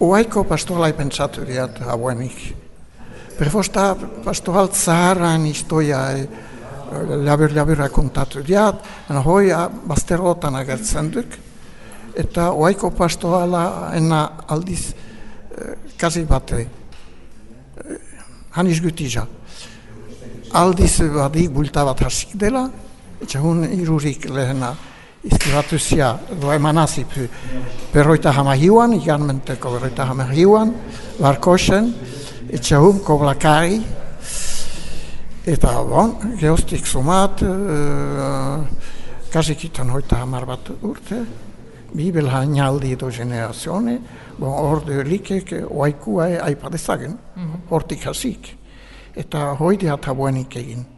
oaiko pastoralai pentsatu diat hauenik. Prefosta pastoral zaharran historia e, labur labura kontatu diat, baina hoi bazterotan agertzen duk, eta oaiko pastorala ena aldiz e, kasi bate, e, haniz gutija. Aldiz badik bulta bat hasik dela, eta hun irurik lehena izkibatu zia, do emanazip, berroita hama hiuan, ikan menteko berroita hama hiuan, barkosen, eta hun koblakari, eta bon, geostik sumat, uh, kasikitan hoita hamar bat urte, bibel hainaldi edo generazione, bon, orde likek oaikua aipadezagen, mm -hmm. hortik hasik. Eta hoidea tabuenik egin.